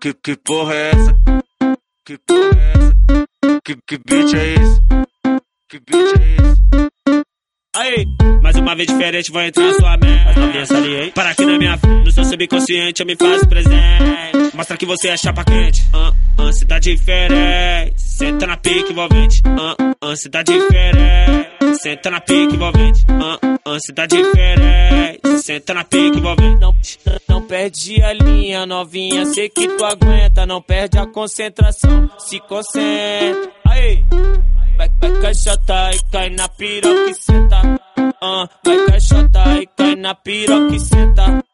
Que, que porra é essa? Que porra é essa? Que, que beat é esse? Que beat é esse? Aí, mais uma vez diferente, vou entrar na sua mente. As novinhas ali, hein? Para aqui na minha frente, no seu subconsciente eu me faço presente. Mostra que você é chapa quente. Ah, ah, cê tá diferente. Senta na pique envolvente. Ah, ah, cê tá diferente. Senta na pique envolvente. Ah, ah, cê tá diferente. Senta na pique envolvente. Não, não perde a linha, novinha. Sei que tu aguenta. Não perde a concentração. Se concentra. Aí. Vai, vai caixota e cai na piroca e senta. Uh, vai caixota e cai na piroca e senta.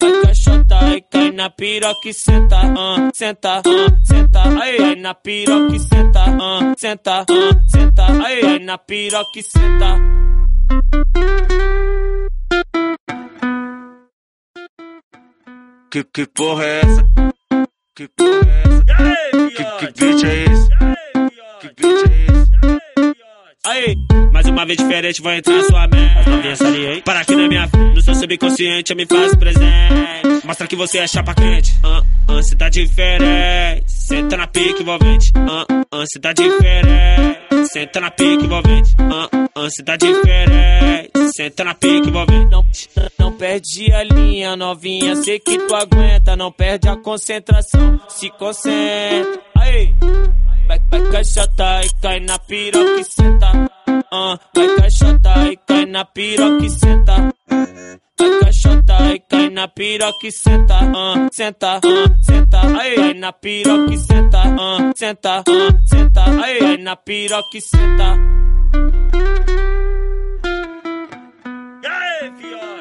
Vai caixota e cai na piroca e senta. Uh, senta, uh, senta. Aí, cai na piroca e senta. Uh, senta, uh, senta. Aí, cai na piroca e senta. Que, que porra é essa? Que porra é essa? Que, que beat é esse? Que beat é esse? Aí, mais uma vez diferente, vou entrar na sua mente. As novinhas ali, hein? Para aqui na minha frente, no seu subconsciente eu me faço presente. Mostra que você é chapa quente. Ah, ah, cê tá diferente. Senta na pique envolvente. Ah, ah, cê tá diferente. Senta na pique envolvente. Ah, ah, cê tá diferente. Senta na pique envolvente. Não, não perde a linha, novinha. Sei que tu aguenta. Não perde a concentração. Se concentra. Aí. Vai, vai caixota e cai na piroca e senta. Uh, vai caixota e cai na piroca e senta. Vai caixota e cai na piroca e senta. Uh, senta, uh, senta. Aí, cai na piroca e senta. Uh, senta, uh, senta. Aí, cai na piroca e senta. Grecia.